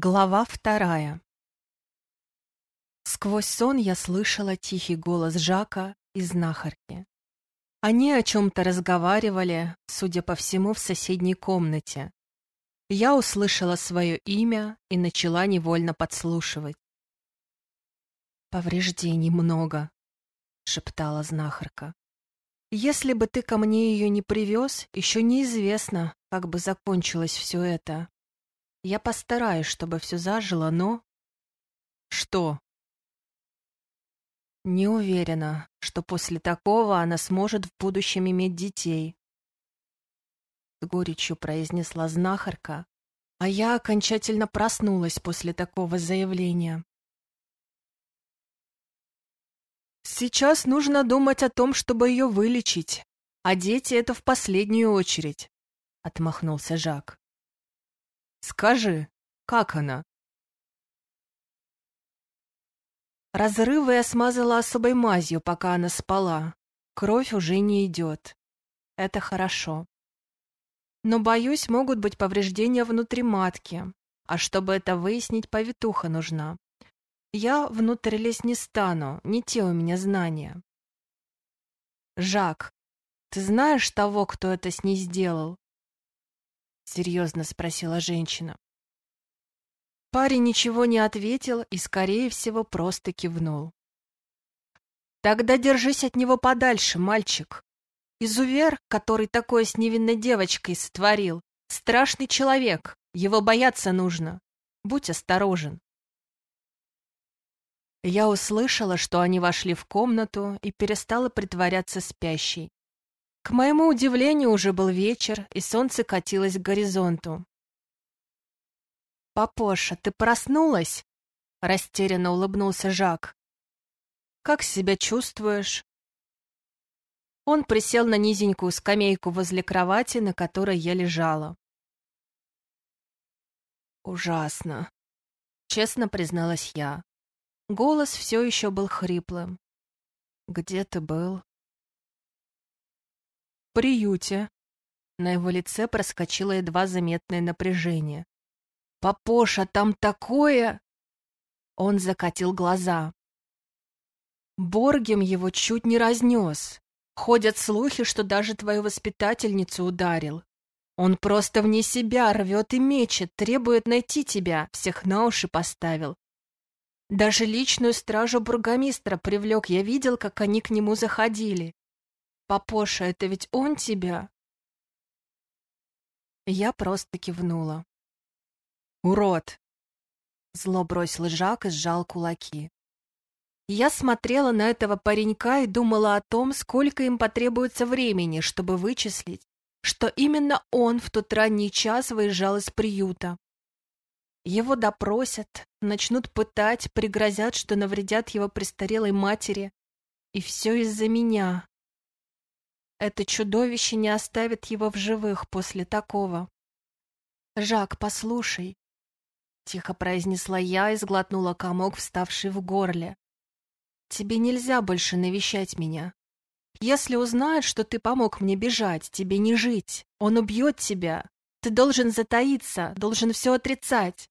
Глава вторая Сквозь сон я слышала тихий голос Жака и знахарки. Они о чем-то разговаривали, судя по всему, в соседней комнате. Я услышала свое имя и начала невольно подслушивать. «Повреждений много», — шептала знахарка. «Если бы ты ко мне ее не привез, еще неизвестно, как бы закончилось все это. Я постараюсь, чтобы все зажило, но... Что? Не уверена, что после такого она сможет в будущем иметь детей. С горечью произнесла знахарка, а я окончательно проснулась после такого заявления. Сейчас нужно думать о том, чтобы ее вылечить, а дети — это в последнюю очередь, — отмахнулся Жак. Скажи, как она?» Разрывы я смазала особой мазью, пока она спала. Кровь уже не идет. Это хорошо. Но, боюсь, могут быть повреждения внутри матки. А чтобы это выяснить, повитуха нужна. Я внутрь лезть не стану, не те у меня знания. Жак, ты знаешь того, кто это с ней сделал? Серьезно спросила женщина. Парень ничего не ответил и, скорее всего, просто кивнул. «Тогда держись от него подальше, мальчик. Изувер, который такое с невинной девочкой сотворил, страшный человек, его бояться нужно. Будь осторожен». Я услышала, что они вошли в комнату и перестала притворяться спящей. К моему удивлению, уже был вечер, и солнце катилось к горизонту. «Папоша, ты проснулась?» — растерянно улыбнулся Жак. «Как себя чувствуешь?» Он присел на низенькую скамейку возле кровати, на которой я лежала. «Ужасно», — честно призналась я. Голос все еще был хриплым. «Где ты был?» Приюте». На его лице проскочило едва заметное напряжение. «Папоша, там такое...» Он закатил глаза. Боргем его чуть не разнес. Ходят слухи, что даже твою воспитательницу ударил. Он просто вне себя рвет и мечет, требует найти тебя, всех на уши поставил. Даже личную стражу бургомистра привлек, я видел, как они к нему заходили. «Папоша, это ведь он тебя?» Я просто кивнула. «Урод!» Зло бросил Жак и сжал кулаки. Я смотрела на этого паренька и думала о том, сколько им потребуется времени, чтобы вычислить, что именно он в тот ранний час выезжал из приюта. Его допросят, начнут пытать, пригрозят, что навредят его престарелой матери. И все из-за меня, это чудовище не оставит его в живых после такого. «Жак, послушай», — тихо произнесла я и сглотнула комок, вставший в горле. «Тебе нельзя больше навещать меня. Если узнает, что ты помог мне бежать, тебе не жить. Он убьет тебя. Ты должен затаиться, должен все отрицать».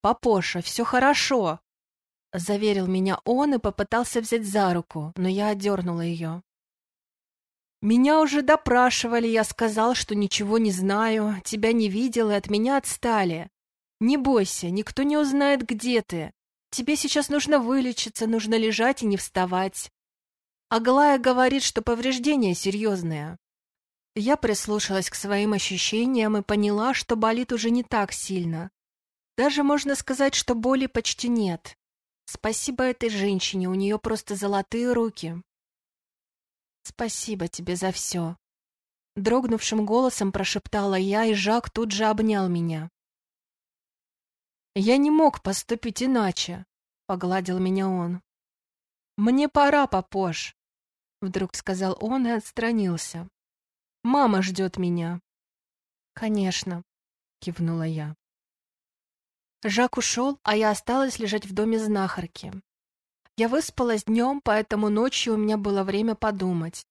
«Папоша, все хорошо», — заверил меня он и попытался взять за руку, но я отдернула ее. Меня уже допрашивали, я сказал, что ничего не знаю, тебя не видел и от меня отстали. Не бойся, никто не узнает, где ты. Тебе сейчас нужно вылечиться, нужно лежать и не вставать. Аглая говорит, что повреждения серьезные. Я прислушалась к своим ощущениям и поняла, что болит уже не так сильно. Даже можно сказать, что боли почти нет. Спасибо этой женщине, у нее просто золотые руки. «Спасибо тебе за все!» Дрогнувшим голосом прошептала я, и Жак тут же обнял меня. «Я не мог поступить иначе», — погладил меня он. «Мне пора, попож», — вдруг сказал он и отстранился. «Мама ждет меня». «Конечно», — кивнула я. Жак ушел, а я осталась лежать в доме знахарки. Я выспалась днем, поэтому ночью у меня было время подумать.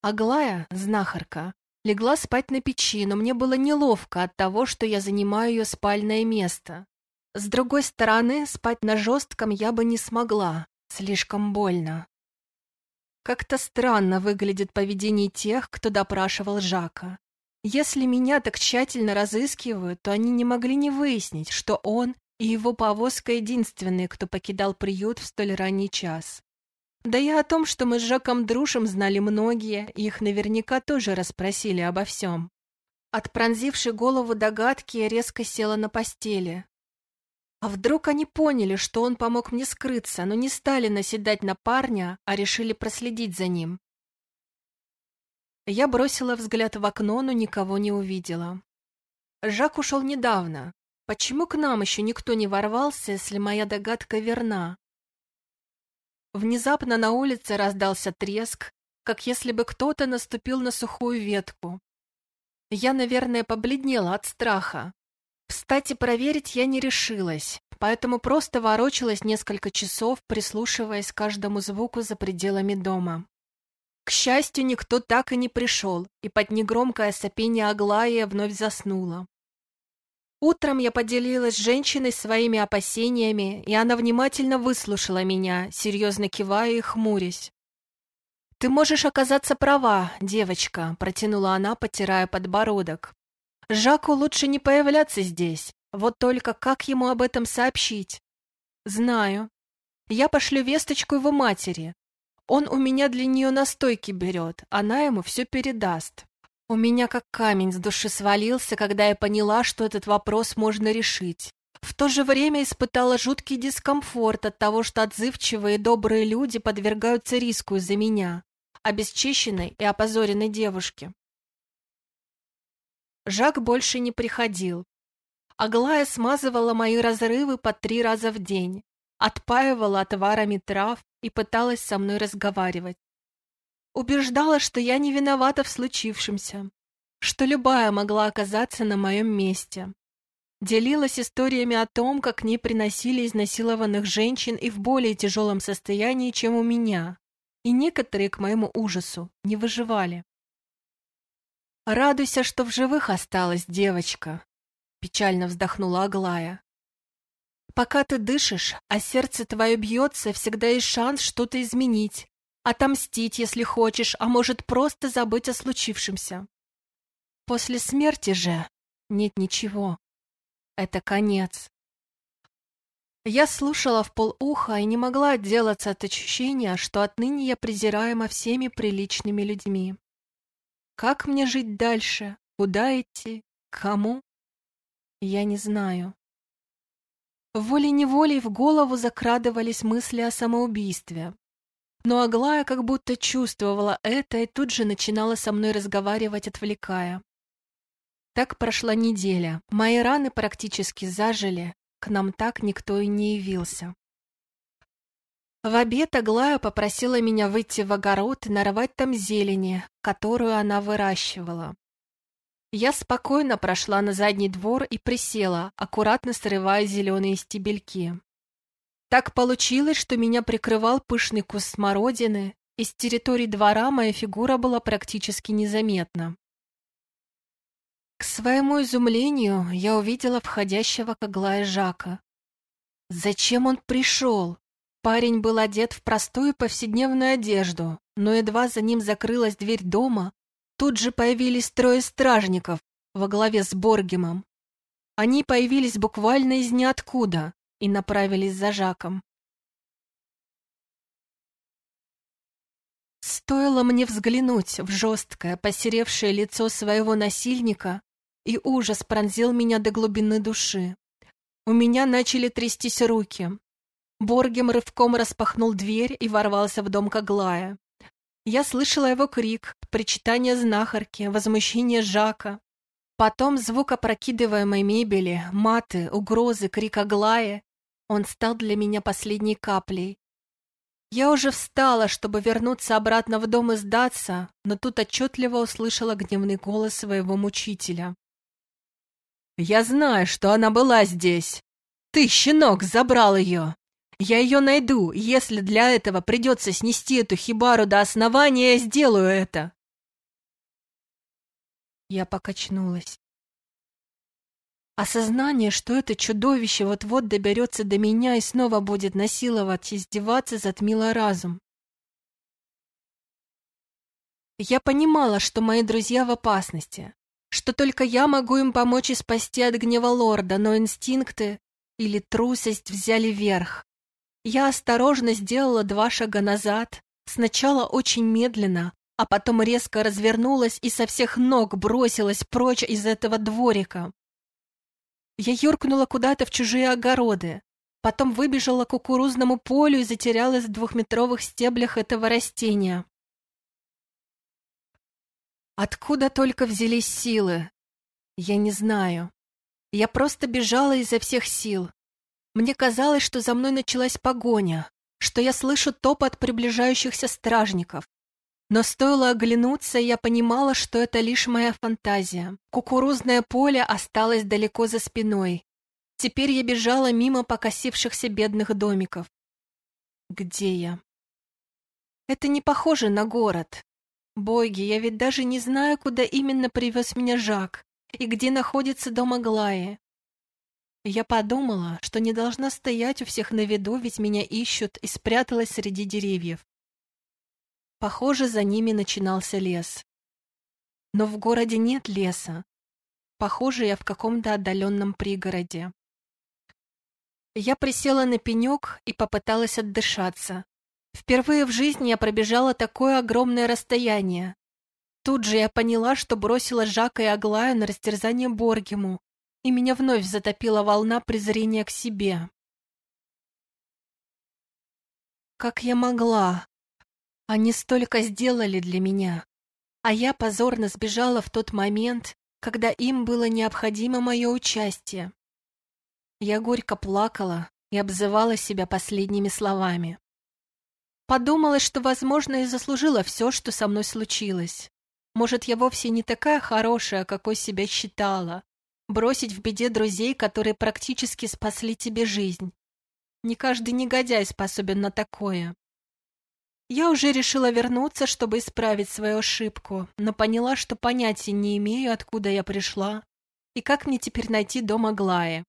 Аглая, знахарка, Легла спать на печи, но мне было неловко от того, что я занимаю ее спальное место. С другой стороны, спать на жестком я бы не смогла, слишком больно. Как-то странно выглядит поведение тех, кто допрашивал Жака. Если меня так тщательно разыскивают, то они не могли не выяснить, что он и его повозка единственные, кто покидал приют в столь ранний час. Да и о том, что мы с Жаком дружим, знали многие, их наверняка тоже расспросили обо всем. От пронзившей голову догадки я резко села на постели. А вдруг они поняли, что он помог мне скрыться, но не стали наседать на парня, а решили проследить за ним? Я бросила взгляд в окно, но никого не увидела. Жак ушел недавно. Почему к нам еще никто не ворвался, если моя догадка верна? Внезапно на улице раздался треск, как если бы кто-то наступил на сухую ветку. Я, наверное, побледнела от страха. Кстати, проверить я не решилась, поэтому просто ворочалась несколько часов, прислушиваясь к каждому звуку за пределами дома. К счастью, никто так и не пришел, и под негромкое сопение Аглая вновь заснула. Утром я поделилась с женщиной своими опасениями, и она внимательно выслушала меня, серьезно кивая и хмурясь. «Ты можешь оказаться права, девочка», — протянула она, потирая подбородок. «Жаку лучше не появляться здесь. Вот только как ему об этом сообщить?» «Знаю. Я пошлю весточку его матери. Он у меня для нее настойки берет, она ему все передаст. У меня как камень с души свалился, когда я поняла, что этот вопрос можно решить. В то же время испытала жуткий дискомфорт от того, что отзывчивые и добрые люди подвергаются риску из-за меня, обесчищенной и опозоренной девушки. Жак больше не приходил. Аглая смазывала мои разрывы по три раза в день, отпаивала отварами трав и пыталась со мной разговаривать. Убеждала, что я не виновата в случившемся, что любая могла оказаться на моем месте. Делилась историями о том, как к ней приносили изнасилованных женщин и в более тяжелом состоянии, чем у меня, и некоторые, к моему ужасу, не выживали. «Радуйся, что в живых осталась девочка», — печально вздохнула Аглая. Пока ты дышишь, а сердце твое бьется, всегда есть шанс что-то изменить, отомстить, если хочешь, а может просто забыть о случившемся. После смерти же нет ничего. Это конец. Я слушала в полуха и не могла отделаться от ощущения, что отныне я презираема всеми приличными людьми. Как мне жить дальше? Куда идти? Кому? Я не знаю. Волей-неволей в голову закрадывались мысли о самоубийстве. Но Аглая как будто чувствовала это и тут же начинала со мной разговаривать, отвлекая. Так прошла неделя. Мои раны практически зажили, к нам так никто и не явился. В обед Аглая попросила меня выйти в огород и нарвать там зелени, которую она выращивала. Я спокойно прошла на задний двор и присела, аккуратно срывая зеленые стебельки. Так получилось, что меня прикрывал пышный куст смородины, и с территории двора моя фигура была практически незаметна. К своему изумлению я увидела входящего к Аглае Жака. Зачем он пришел? Парень был одет в простую повседневную одежду, но едва за ним закрылась дверь дома, Тут же появились трое стражников во главе с Боргемом. Они появились буквально из ниоткуда и направились за Жаком. Стоило мне взглянуть в жесткое, посеревшее лицо своего насильника, и ужас пронзил меня до глубины души. У меня начали трястись руки. Боргем рывком распахнул дверь и ворвался в дом Каглая. Я слышала его крик, причитание знахарки, возмущение Жака. Потом звук опрокидываемой мебели, маты, угрозы, крик Аглая. Он стал для меня последней каплей. Я уже встала, чтобы вернуться обратно в дом и сдаться, но тут отчетливо услышала гневный голос своего мучителя. «Я знаю, что она была здесь. Ты, щенок, забрал ее. Я ее найду, если для этого придется снести эту хибару до основания, я сделаю это. Я покачнулась. Осознание, что это чудовище вот-вот доберется до меня и снова будет насиловать, издеваться, затмило разум. Я понимала, что мои друзья в опасности, что только я могу им помочь и спасти от гнева лорда, но инстинкты или трусость взяли верх. Я осторожно сделала два шага назад, сначала очень медленно, а потом резко развернулась и со всех ног бросилась прочь из этого дворика. Я юркнула куда-то в чужие огороды, потом выбежала к кукурузному полю и затерялась в двухметровых стеблях этого растения. Откуда только взялись силы? Я не знаю. Я просто бежала изо всех сил. Мне казалось, что за мной началась погоня, что я слышу топот приближающихся стражников. Но стоило оглянуться, я понимала, что это лишь моя фантазия. Кукурузное поле осталось далеко за спиной. Теперь я бежала мимо покосившихся бедных домиков. Где я? Это не похоже на город. Боги, я ведь даже не знаю, куда именно привез меня Жак и где находится дом Аглаи. Я подумала, что не должна стоять у всех на виду, ведь меня ищут, и спряталась среди деревьев. Похоже, за ними начинался лес. Но в городе нет леса. Похоже, я в каком-то отдаленном пригороде. Я присела на пенек и попыталась отдышаться. Впервые в жизни я пробежала такое огромное расстояние. Тут же я поняла, что бросила Жака и Аглаю на растерзание Боргему, и меня вновь затопила волна презрения к себе. Как я могла? Они столько сделали для меня, а я позорно сбежала в тот момент, когда им было необходимо мое участие. Я горько плакала и обзывала себя последними словами. Подумала, что, возможно, и заслужила все, что со мной случилось. Может, я вовсе не такая хорошая, какой себя считала. Бросить в беде друзей, которые практически спасли тебе жизнь. Не каждый негодяй способен на такое. Я уже решила вернуться, чтобы исправить свою ошибку, но поняла, что понятия не имею, откуда я пришла и как мне теперь найти дом Аглаи.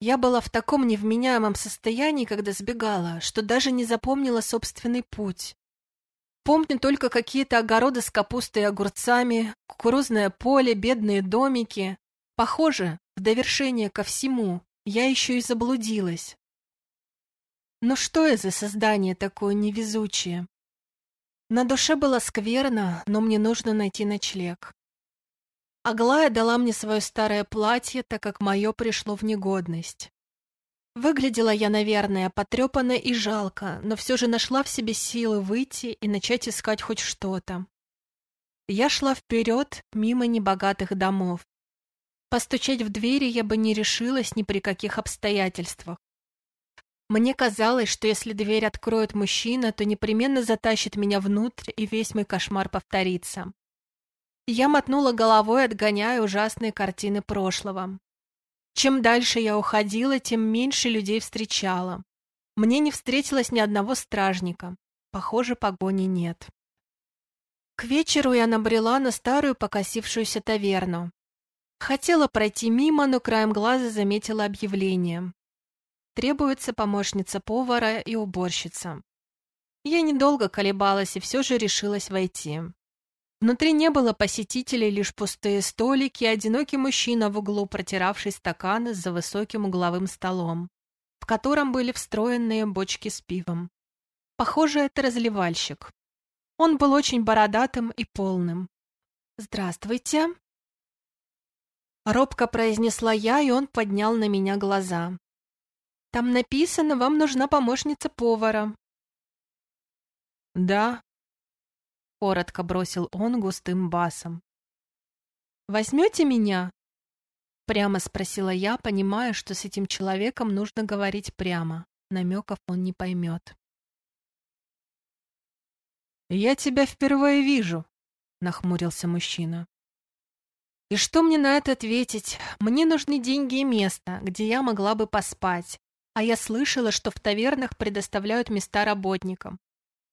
Я была в таком невменяемом состоянии, когда сбегала, что даже не запомнила собственный путь. Помню только какие-то огороды с капустой и огурцами, кукурузное поле, бедные домики. Похоже, в довершение ко всему, я еще и заблудилась. Но что я за создание такое невезучее? На душе было скверно, но мне нужно найти ночлег. Аглая дала мне свое старое платье, так как мое пришло в негодность. Выглядела я, наверное, потрепанно и жалко, но все же нашла в себе силы выйти и начать искать хоть что-то. Я шла вперед, мимо небогатых домов. Постучать в двери я бы не решилась ни при каких обстоятельствах. Мне казалось, что если дверь откроет мужчина, то непременно затащит меня внутрь, и весь мой кошмар повторится. Я мотнула головой, отгоняя ужасные картины прошлого. Чем дальше я уходила, тем меньше людей встречала. Мне не встретилось ни одного стражника. Похоже, погони нет. К вечеру я набрела на старую покосившуюся таверну. Хотела пройти мимо, но краем глаза заметила объявление. Требуется помощница повара и уборщица. Я недолго колебалась и все же решилась войти. Внутри не было посетителей, лишь пустые столики и одинокий мужчина в углу, протиравший стаканы за высоким угловым столом, в котором были встроенные бочки с пивом. Похоже, это разливальщик. Он был очень бородатым и полным. «Здравствуйте!» Робко произнесла я, и он поднял на меня глаза. «Там написано, вам нужна помощница повара». «Да», коротко бросил он густым басом. «Возьмете меня?» Прямо спросила я, понимая, что с этим человеком нужно говорить прямо. Намеков он не поймет. «Я тебя впервые вижу», — нахмурился мужчина. «И что мне на это ответить? Мне нужны деньги и место, где я могла бы поспать. А я слышала, что в тавернах предоставляют места работникам.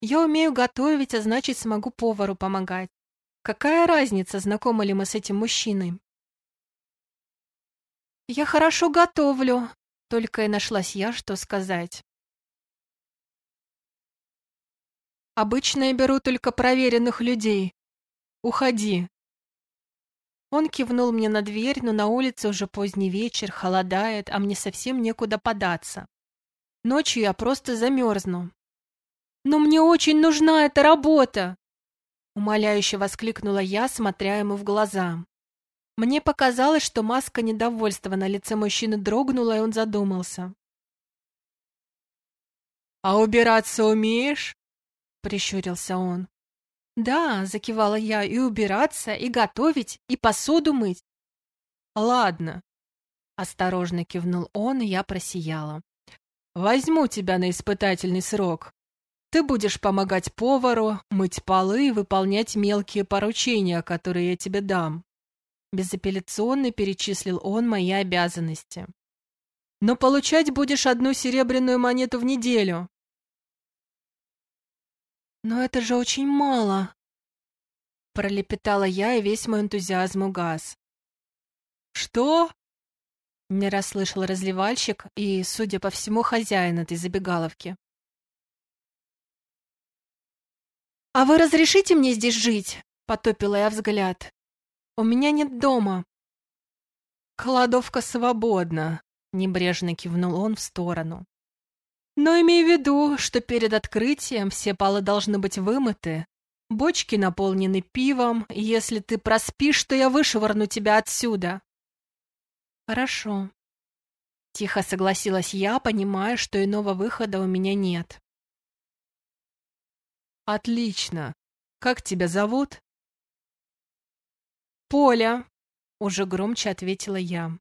Я умею готовить, а значит, смогу повару помогать. Какая разница, знакомы ли мы с этим мужчиной? «Я хорошо готовлю», — только и нашлась я, что сказать. «Обычно я беру только проверенных людей. Уходи». Он кивнул мне на дверь, но на улице уже поздний вечер, холодает, а мне совсем некуда податься. Ночью я просто замерзну. «Но мне очень нужна эта работа!» Умоляюще воскликнула я, смотря ему в глаза. Мне показалось, что маска недовольства на лице мужчины дрогнула, и он задумался. «А убираться умеешь?» — прищурился он. «Да», — закивала я, — «и убираться, и готовить, и посуду мыть». «Ладно», — осторожно кивнул он, и я просияла. «Возьму тебя на испытательный срок. Ты будешь помогать повару, мыть полы и выполнять мелкие поручения, которые я тебе дам. Безапелляционно перечислил он мои обязанности. «Но получать будешь одну серебряную монету в неделю». «Но это же очень мало», — пролепетала я, и весь мой энтузиазм угас. «Что?» — не расслышал разливальщик и, судя по всему, хозяин этой забегаловки. «А вы разрешите мне здесь жить?» — потопила я взгляд. У меня нет дома». «Кладовка свободна», — небрежно кивнул он в сторону. «Но имей в виду, что перед открытием все полы должны быть вымыты, бочки наполнены пивом, если ты проспишь, то я вышвырну тебя отсюда». «Хорошо», — тихо согласилась я, понимая, что иного выхода у меня нет. «Отлично. Как тебя зовут?» «Поля!» — уже громче ответила я.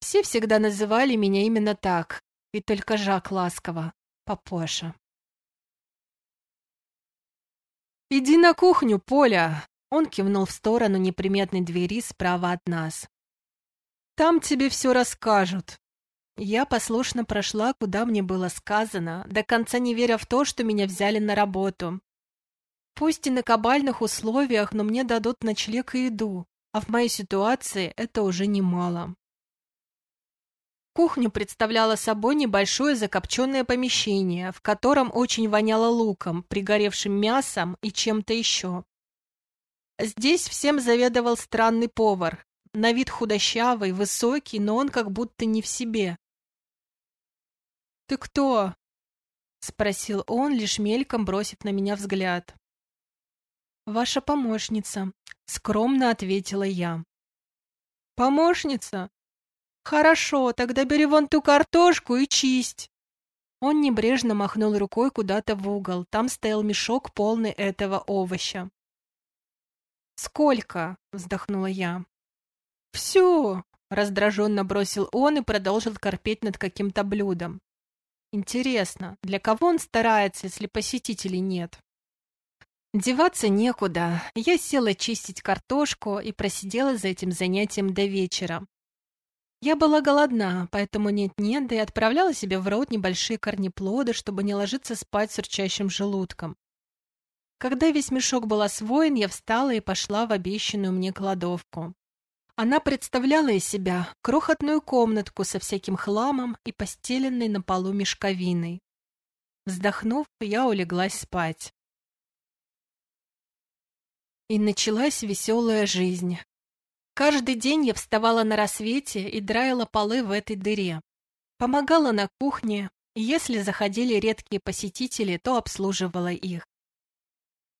Все всегда называли меня именно так, и только Жак ласково, Папоша. «Иди на кухню, Поля!» Он кивнул в сторону неприметной двери справа от нас. «Там тебе все расскажут». Я послушно прошла, куда мне было сказано, до конца не веря в то, что меня взяли на работу. Пусть и на кабальных условиях, но мне дадут ночлег и еду, а в моей ситуации это уже немало. Кухня представляла собой небольшое закопченное помещение, в котором очень воняло луком, пригоревшим мясом и чем-то еще. Здесь всем заведовал странный повар, на вид худощавый, высокий, но он как будто не в себе. «Ты кто?» — спросил он, лишь мельком бросив на меня взгляд. «Ваша помощница», — скромно ответила я. «Помощница? Хорошо, тогда бери вон ту картошку и чисть». Он небрежно махнул рукой куда-то в угол. Там стоял мешок, полный этого овоща. «Сколько?» — вздохнула я. «Всю!» — раздраженно бросил он и продолжил корпеть над каким-то блюдом. «Интересно, для кого он старается, если посетителей нет?» Деваться некуда. Я села чистить картошку и просидела за этим занятием до вечера. Я была голодна, поэтому нет-нет, да и отправляла себе в рот небольшие корнеплоды, чтобы не ложиться спать с урчащим желудком. Когда весь мешок был освоен, я встала и пошла в обещанную мне кладовку. Она представляла из себя крохотную комнатку со всяким хламом и постеленной на полу мешковиной. Вздохнув, я улеглась спать. И началась веселая жизнь. Каждый день я вставала на рассвете и драила полы в этой дыре. Помогала на кухне, и если заходили редкие посетители, то обслуживала их.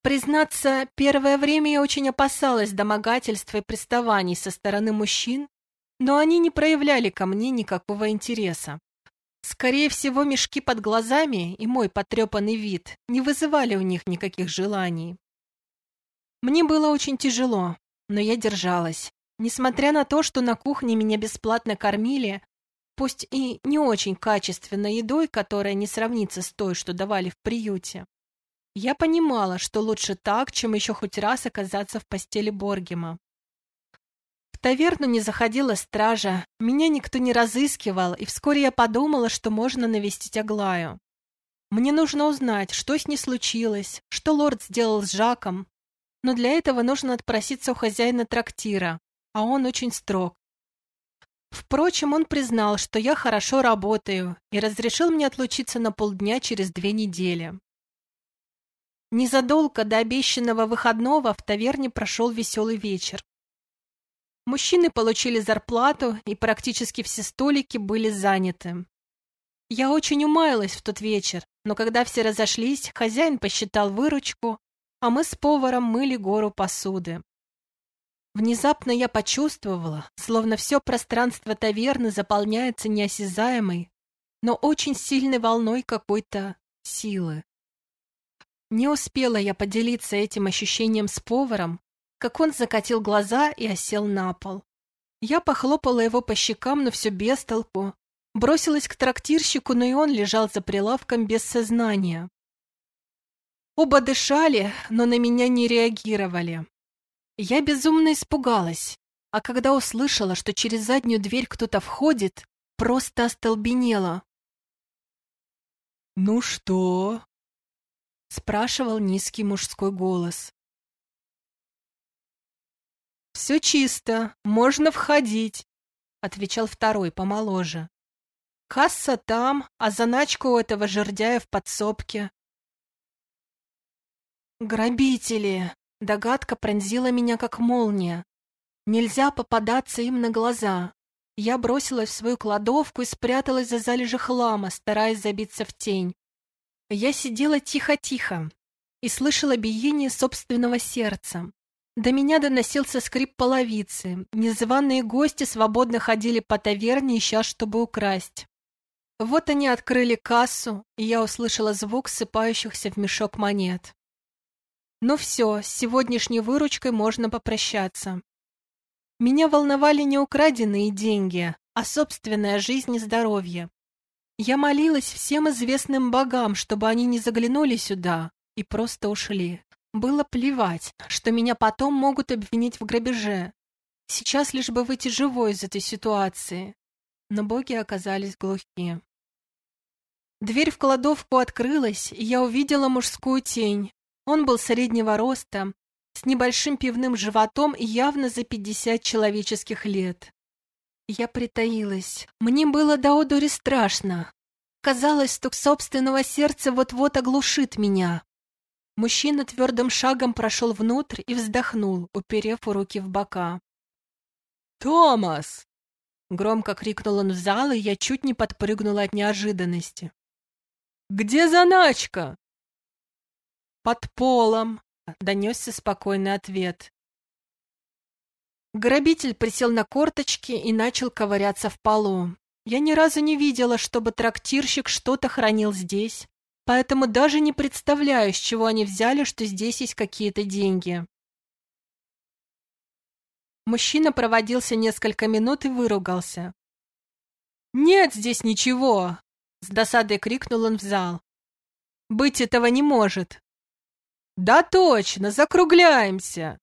Признаться, первое время я очень опасалась домогательства и приставаний со стороны мужчин, но они не проявляли ко мне никакого интереса. Скорее всего, мешки под глазами и мой потрепанный вид не вызывали у них никаких желаний. Мне было очень тяжело, но я держалась. Несмотря на то, что на кухне меня бесплатно кормили, пусть и не очень качественной едой, которая не сравнится с той, что давали в приюте, я понимала, что лучше так, чем еще хоть раз оказаться в постели Боргема. В таверну не заходила стража, меня никто не разыскивал, и вскоре я подумала, что можно навестить Аглаю. Мне нужно узнать, что с ней случилось, что лорд сделал с Жаком, но для этого нужно отпроситься у хозяина трактира, а он очень строг. Впрочем, он признал, что я хорошо работаю и разрешил мне отлучиться на полдня через две недели. Незадолго до обещанного выходного в таверне прошел веселый вечер. Мужчины получили зарплату, и практически все столики были заняты. Я очень умаялась в тот вечер, но когда все разошлись, хозяин посчитал выручку, а мы с поваром мыли гору посуды. Внезапно я почувствовала, словно все пространство таверны заполняется неосязаемой, но очень сильной волной какой-то силы. Не успела я поделиться этим ощущением с поваром, как он закатил глаза и осел на пол. Я похлопала его по щекам, но все без толку. Бросилась к трактирщику, но и он лежал за прилавком без сознания. Оба дышали, но на меня не реагировали. Я безумно испугалась, а когда услышала, что через заднюю дверь кто-то входит, просто остолбенела. «Ну что?» — спрашивал низкий мужской голос. «Все чисто, можно входить», — отвечал второй, помоложе. «Касса там, а заначка у этого жердяя в подсобке». «Грабители!» Догадка пронзила меня, как молния. Нельзя попадаться им на глаза. Я бросилась в свою кладовку и спряталась за залежи хлама, стараясь забиться в тень. Я сидела тихо-тихо и слышала биение собственного сердца. До меня доносился скрип половицы. Незваные гости свободно ходили по таверне, ища, чтобы украсть. Вот они открыли кассу, и я услышала звук сыпающихся в мешок монет. Ну все, с сегодняшней выручкой можно попрощаться. Меня волновали не украденные деньги, а собственная жизнь и здоровье. Я молилась всем известным богам, чтобы они не заглянули сюда и просто ушли. Было плевать, что меня потом могут обвинить в грабеже. Сейчас лишь бы выйти живой из этой ситуации. Но боги оказались глухи. Дверь в кладовку открылась, и я увидела мужскую тень, он был среднего роста, с небольшим пивным животом и явно за пятьдесят человеческих лет. Я притаилась. Мне было до одури страшно. Казалось, стук собственного сердца вот-вот оглушит меня. Мужчина твердым шагом прошел внутрь и вздохнул, уперев руки в бока. «Томас!» Громко крикнул он в зал, и я чуть не подпрыгнула от неожиданности. «Где заначка?» «Под полом», — донесся спокойный ответ. Грабитель присел на корточки и начал ковыряться в полу. Я ни разу не видела, чтобы трактирщик что-то хранил здесь, поэтому даже не представляю, с чего они взяли, что здесь есть какие-то деньги. Мужчина проводился несколько минут и выругался. «Нет здесь ничего!» — с досадой крикнул он в зал. «Быть этого не может!» «Да точно, закругляемся!»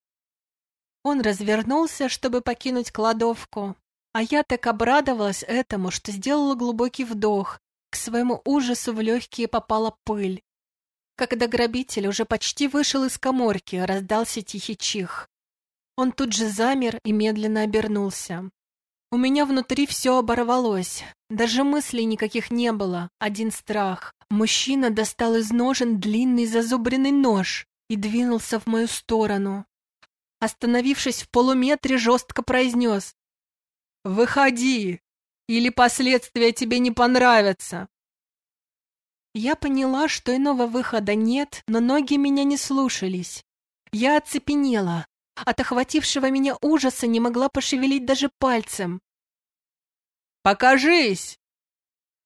Он развернулся, чтобы покинуть кладовку, а я так обрадовалась этому, что сделала глубокий вдох. К своему ужасу в легкие попала пыль. Когда грабитель уже почти вышел из коморки, раздался тихий чих. Он тут же замер и медленно обернулся. У меня внутри все оборвалось. Даже мыслей никаких не было, один страх. Мужчина достал из ножен длинный зазубренный нож и двинулся в мою сторону. Остановившись в полуметре, жестко произнес. «Выходи, или последствия тебе не понравятся!» Я поняла, что иного выхода нет, но ноги меня не слушались. Я оцепенела. От охватившего меня ужаса не могла пошевелить даже пальцем. «Покажись!»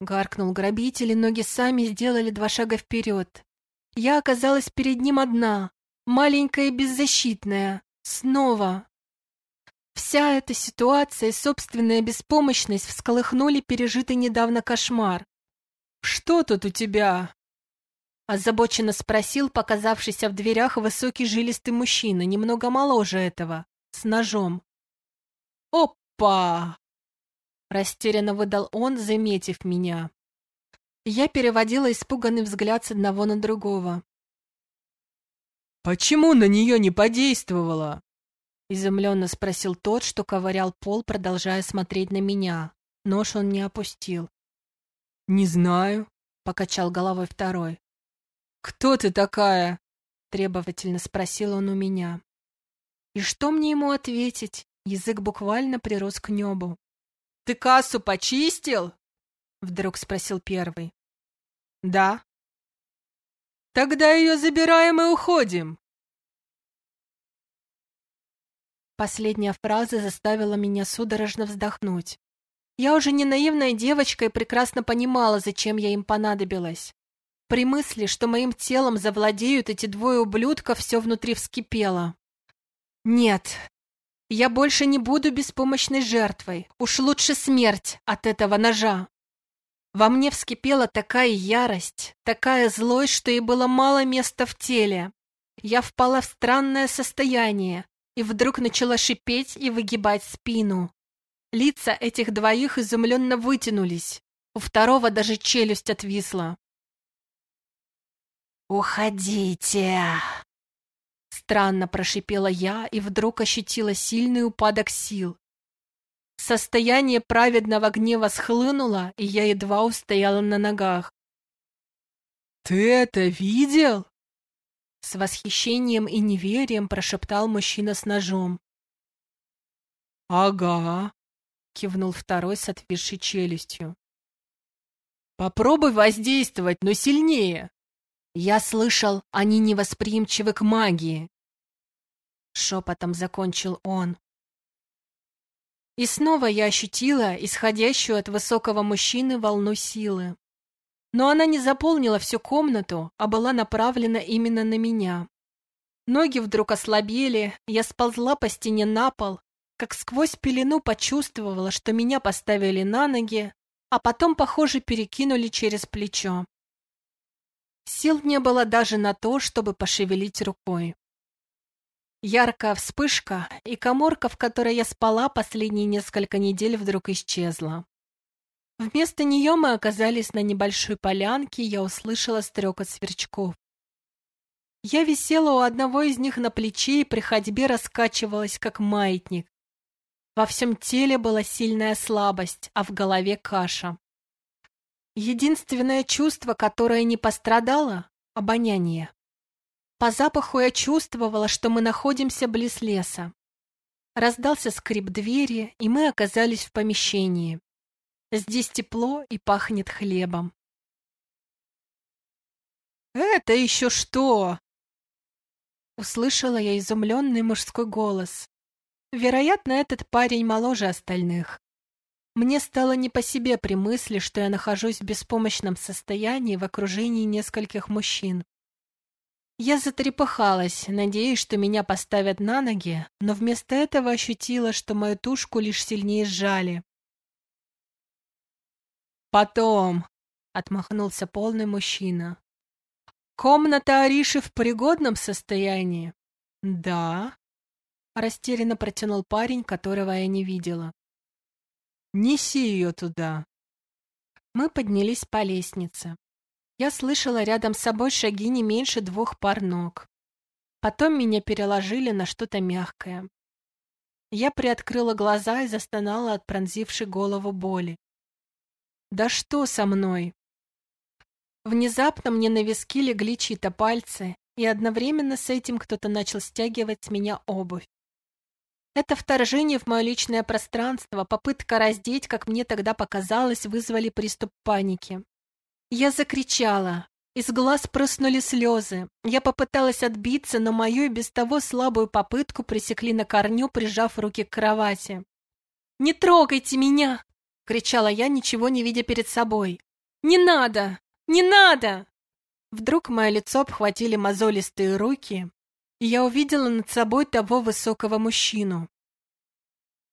Гаркнул грабитель, и ноги сами сделали два шага вперед. Я оказалась перед ним одна, маленькая и беззащитная. Снова. Вся эта ситуация и собственная беспомощность всколыхнули пережитый недавно кошмар. «Что тут у тебя?» Озабоченно спросил показавшийся в дверях высокий жилистый мужчина, немного моложе этого, с ножом. «Опа!» Растерянно выдал он, заметив меня. Я переводила испуганный взгляд с одного на другого. Почему на нее не подействовало? Изумленно спросил тот, что ковырял пол, продолжая смотреть на меня. Нож он не опустил. «Не знаю», — покачал головой второй. «Кто ты такая?» — требовательно спросил он у меня. И что мне ему ответить? Язык буквально прирос к небу. «Ты кассу почистил?» — вдруг спросил первый. «Да». «Тогда ее забираем и уходим». Последняя фраза заставила меня судорожно вздохнуть. Я уже не наивная девочка и прекрасно понимала, зачем я им понадобилась. При мысли, что моим телом завладеют эти двое ублюдков, все внутри вскипело. Нет, я больше не буду беспомощной жертвой. Уж лучше смерть от этого ножа. Во мне вскипела такая ярость, такая злость, что и было мало места в теле. Я впала в странное состояние и вдруг начала шипеть и выгибать спину. Лица этих двоих изумленно вытянулись. У второго даже челюсть отвисла. «Уходите!» Странно прошипела я и вдруг ощутила сильный упадок сил. Состояние праведного гнева схлынуло, и я едва устояла на ногах. «Ты это видел?» С восхищением и неверием прошептал мужчина с ножом. «Ага», — кивнул второй с отвисшей челюстью. «Попробуй воздействовать, но сильнее!» «Я слышал, они невосприимчивы к магии!» Шепотом закончил он. И снова я ощутила исходящую от высокого мужчины волну силы. Но она не заполнила всю комнату, а была направлена именно на меня. Ноги вдруг ослабели, я сползла по стене на пол, как сквозь пелену почувствовала, что меня поставили на ноги, а потом, похоже, перекинули через плечо. Сил не было даже на то, чтобы пошевелить рукой. Яркая вспышка, и коморка, в которой я спала последние несколько недель, вдруг исчезла. Вместо нее мы оказались на небольшой полянке, и я услышала стрекот сверчков. Я висела у одного из них на плече и при ходьбе раскачивалась, как маятник. Во всем теле была сильная слабость, а в голове каша. Единственное чувство, которое не пострадало — обоняние. По запаху я чувствовала, что мы находимся близ леса. Раздался скрип двери, и мы оказались в помещении. Здесь тепло и пахнет хлебом. «Это еще что?» Услышала я изумленный мужской голос. Вероятно, этот парень моложе остальных. Мне стало не по себе при мысли, что я нахожусь в беспомощном состоянии в окружении нескольких мужчин. Я затрепыхалась, надеясь, что меня поставят на ноги, но вместо этого ощутила, что мою тушку лишь сильнее сжали. «Потом», — отмахнулся полный мужчина. «Комната Ариши в пригодном состоянии?» «Да», — растерянно протянул парень, которого я не видела. «Неси ее туда». Мы поднялись по лестнице. Я слышала рядом с собой шаги не меньше двух пар ног. Потом меня переложили на что-то мягкое. Я приоткрыла глаза и застонала от пронзившей голову боли. Да что со мной? Внезапно мне на виски легли чьи-то пальцы, и одновременно с этим кто-то начал стягивать с меня обувь. Это вторжение в мое личное пространство, попытка раздеть, как мне тогда показалось, вызвали приступ паники. Я закричала. Из глаз прыснули слезы. Я попыталась отбиться, но мою и без того слабую попытку пресекли на корню, прижав руки к кровати. «Не трогайте меня!» кричала я, ничего не видя перед собой. «Не надо! Не надо!» Вдруг мое лицо обхватили мозолистые руки, и я увидела над собой того высокого мужчину.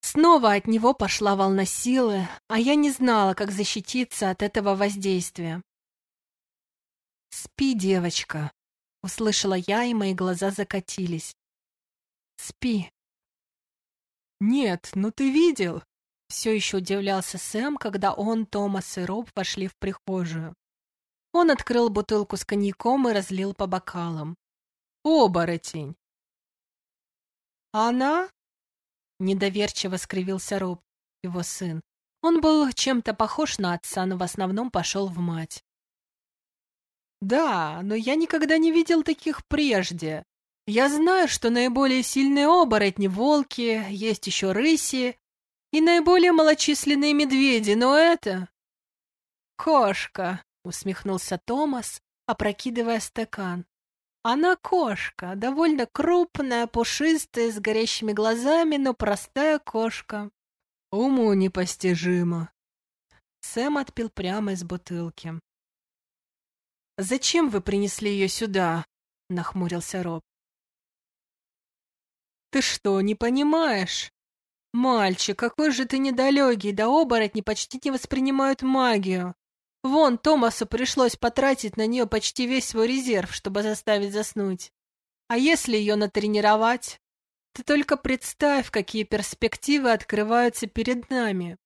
Снова от него пошла волна силы, а я не знала, как защититься от этого воздействия. «Спи, девочка», — услышала я, и мои глаза закатились. «Спи». «Нет, ну ты видел, все еще удивлялся Сэм, когда он, Томас и Роб вошли в прихожую. Он открыл бутылку с коньяком и разлил по бокалам. Оборотень. Она? Недоверчиво скривился Роб, его сын. Он был чем-то похож на отца, но в основном пошел в мать. Да, но я никогда не видел таких прежде. Я знаю, что наиболее сильные оборотни — волки, есть еще рыси и наиболее малочисленные медведи, но это... Кошка, — усмехнулся Томас, опрокидывая стакан. Она кошка, довольно крупная, пушистая, с горящими глазами, но простая кошка. Уму непостижимо. Сэм отпил прямо из бутылки. «Зачем вы принесли ее сюда?» — нахмурился Роб. «Ты что, не понимаешь? Мальчик, какой же ты недалекий, да оборотни почти не воспринимают магию. Вон, Томасу пришлось потратить на нее почти весь свой резерв, чтобы заставить заснуть. А если ее натренировать? Ты только представь, какие перспективы открываются перед нами.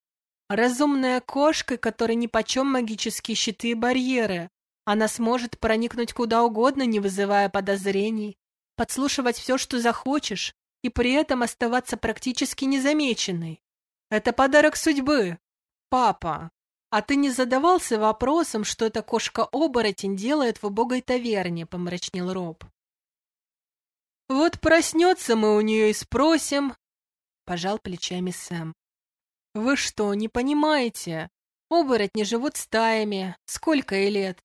Разумная кошка, которой нипочем магические щиты и барьеры. Она сможет проникнуть куда угодно, не вызывая подозрений, подслушивать все, что захочешь, и при этом оставаться практически незамеченной. Это подарок судьбы. Папа, а ты не задавался вопросом, что эта кошка-оборотень делает в убогой таверне, помрачнел Роб. Вот проснется мы у нее и спросим, пожал плечами Сэм. Вы что, не понимаете? Оборотни живут стаями. Сколько ей лет?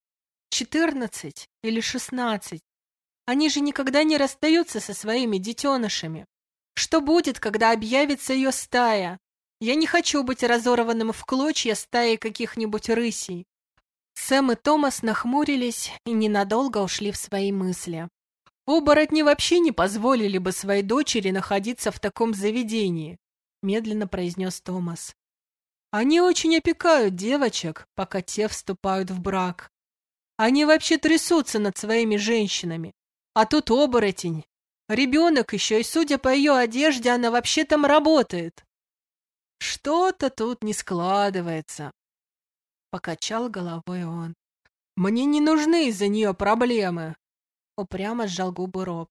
Четырнадцать или шестнадцать? Они же никогда не расстаются со своими детенышами. Что будет, когда объявится ее стая? Я не хочу быть разорванным в клочья стаей каких-нибудь рысей. Сэм и Томас нахмурились и ненадолго ушли в свои мысли. Оборотни вообще не позволили бы своей дочери находиться в таком заведении, медленно произнес Томас. Они очень опекают девочек, пока те вступают в брак. Они вообще трясутся над своими женщинами, а тут оборотень. Ребенок еще, и судя по ее одежде, она вообще там работает. Что-то тут не складывается. Покачал головой он. Мне не нужны из-за нее проблемы. Упрямо сжал губы Роб.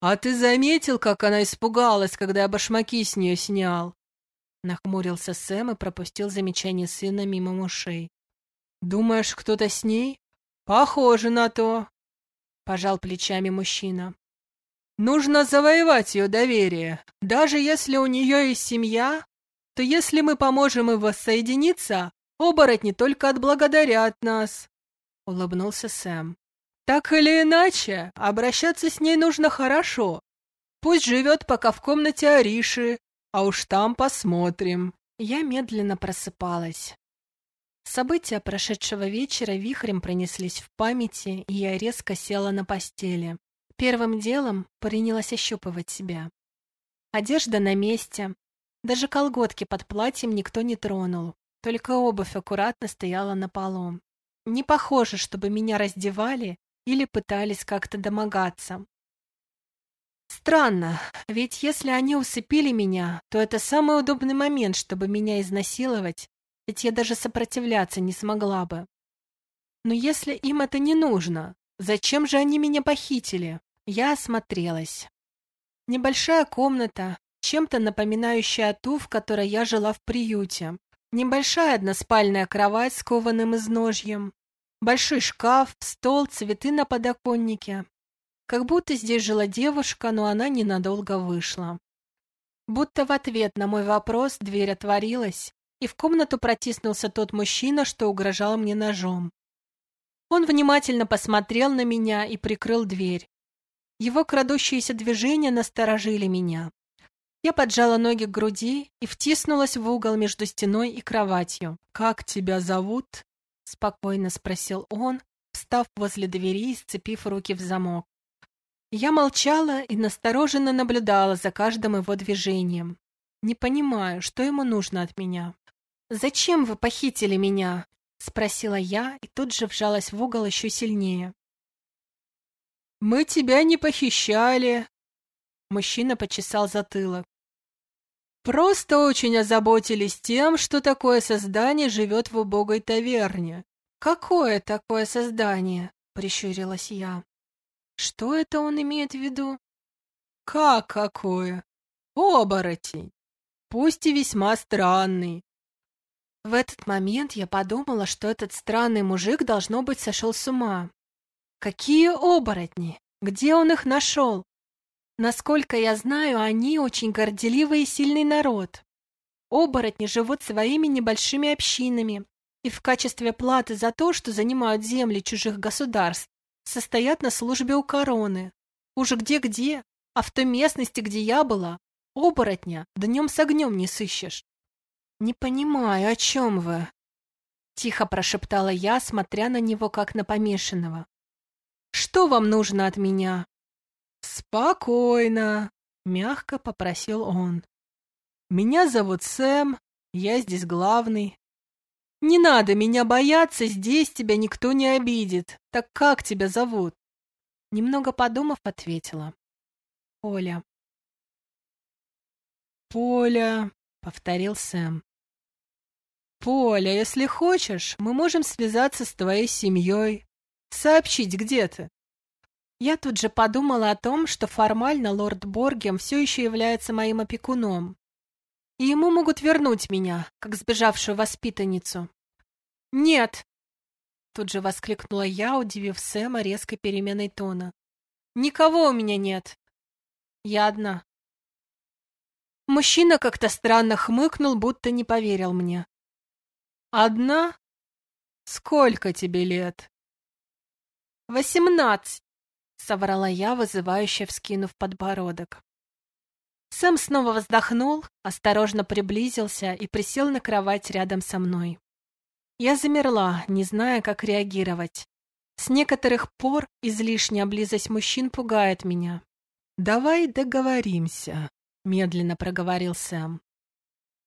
А ты заметил, как она испугалась, когда я башмаки с нее снял? Нахмурился Сэм и пропустил замечание сына мимо ушей. Думаешь, кто-то с ней? Похоже на то пожал плечами мужчина. Нужно завоевать ее доверие. Даже если у нее есть семья, то если мы поможем им воссоединиться, оборотни только отблагодарят нас, — улыбнулся Сэм. Так или иначе, обращаться с ней нужно хорошо. Пусть живет пока в комнате Ариши, а уж там посмотрим. Я медленно просыпалась. События прошедшего вечера вихрем пронеслись в памяти, и я резко села на постели. Первым делом принялась ощупывать себя. Одежда на месте. Даже колготки под платьем никто не тронул. Только обувь аккуратно стояла на полу. Не похоже, чтобы меня раздевали или пытались как-то домогаться. Странно, ведь если они усыпили меня, то это самый удобный момент, чтобы меня изнасиловать ведь я даже сопротивляться не смогла бы. Но если им это не нужно, зачем же они меня похитили? Я осмотрелась. Небольшая комната, чем-то напоминающая ту, в которой я жила в приюте. Небольшая односпальная кровать с кованым изножьем. Большой шкаф, стол, цветы на подоконнике. Как будто здесь жила девушка, но она ненадолго вышла. Будто в ответ на мой вопрос дверь отворилась, и в комнату протиснулся тот мужчина, что угрожал мне ножом. Он внимательно посмотрел на меня и прикрыл дверь. Его крадущиеся движения насторожили меня. Я поджала ноги к груди и втиснулась в угол между стеной и кроватью. «Как тебя зовут?» — спокойно спросил он, встав возле двери и сцепив руки в замок. Я молчала и настороженно наблюдала за каждым его движением. Не понимаю, что ему нужно от меня. «Зачем вы похитили меня?» — спросила я и тут же вжалась в угол еще сильнее. «Мы тебя не похищали!» Мужчина почесал затылок. «Просто очень озаботились тем, что такое создание живет в убогой таверне». «Какое такое создание?» — прищурилась я. Что это он имеет в виду? Как какое? Оборотень. Пусть и весьма странный. В этот момент я подумала, что этот странный мужик, должно быть, сошел с ума. Какие оборотни? Где он их нашел? Насколько я знаю, они очень горделивый и сильный народ. Оборотни живут своими небольшими общинами и в качестве платы за то, что занимают земли чужих государств, состоят на службе у короны. Уж где-где, а в той местности, где я была, оборотня днем с огнем не сыщешь. «Не понимаю, о чем вы?» Тихо прошептала я, смотря на него, как на помешанного. «Что вам нужно от меня?» «Спокойно», — мягко попросил он. «Меня зовут Сэм, я здесь главный. Не надо меня бояться, здесь тебя никто не обидит. Так как тебя зовут?» Немного подумав, ответила. «Поля». «Поля», — повторил Сэм. «Поля, если хочешь, мы можем связаться с твоей семьей, сообщить, где ты. Я тут же подумала о том, что формально лорд Боргем все еще является моим опекуном. И ему могут вернуть меня, как сбежавшую воспитанницу. «Нет!» Тут же воскликнула я, удивив Сэма резкой переменой тона. «Никого у меня нет. Я одна». Мужчина как-то странно хмыкнул, будто не поверил мне. «Одна? Сколько тебе лет?» «Восемнадцать!» — соврала я, вызывающе вскинув подбородок. Сэм снова вздохнул, осторожно приблизился и присел на кровать рядом со мной. Я замерла, не зная, как реагировать. С некоторых пор излишняя близость мужчин пугает меня. «Давай договоримся», — медленно проговорил Сэм.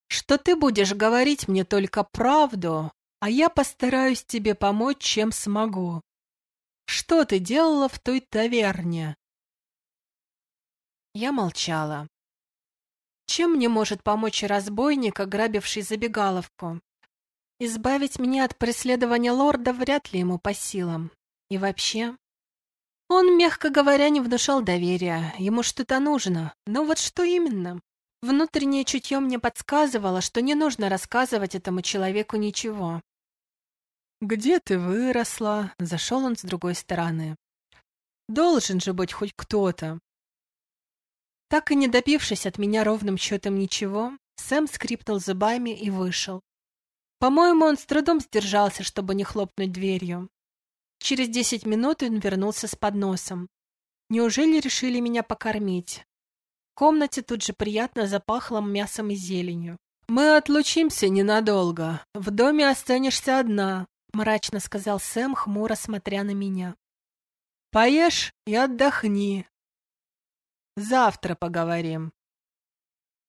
«Что ты будешь говорить мне только правду, а я постараюсь тебе помочь, чем смогу. Что ты делала в той таверне?» Я молчала. Чем мне может помочь разбойник, ограбивший забегаловку? Избавить меня от преследования лорда вряд ли ему по силам. И вообще... Он, мягко говоря, не внушал доверия. Ему что-то нужно. Но вот что именно? Внутреннее чутье мне подсказывало, что не нужно рассказывать этому человеку ничего. «Где ты выросла?» — зашел он с другой стороны. «Должен же быть хоть кто-то». Так и не добившись от меня ровным счетом ничего, Сэм скрипнул зубами и вышел. По-моему, он с трудом сдержался, чтобы не хлопнуть дверью. Через десять минут он вернулся с подносом. Неужели решили меня покормить? В комнате тут же приятно запахло мясом и зеленью. «Мы отлучимся ненадолго. В доме останешься одна», — мрачно сказал Сэм, хмуро смотря на меня. «Поешь и отдохни. Завтра поговорим».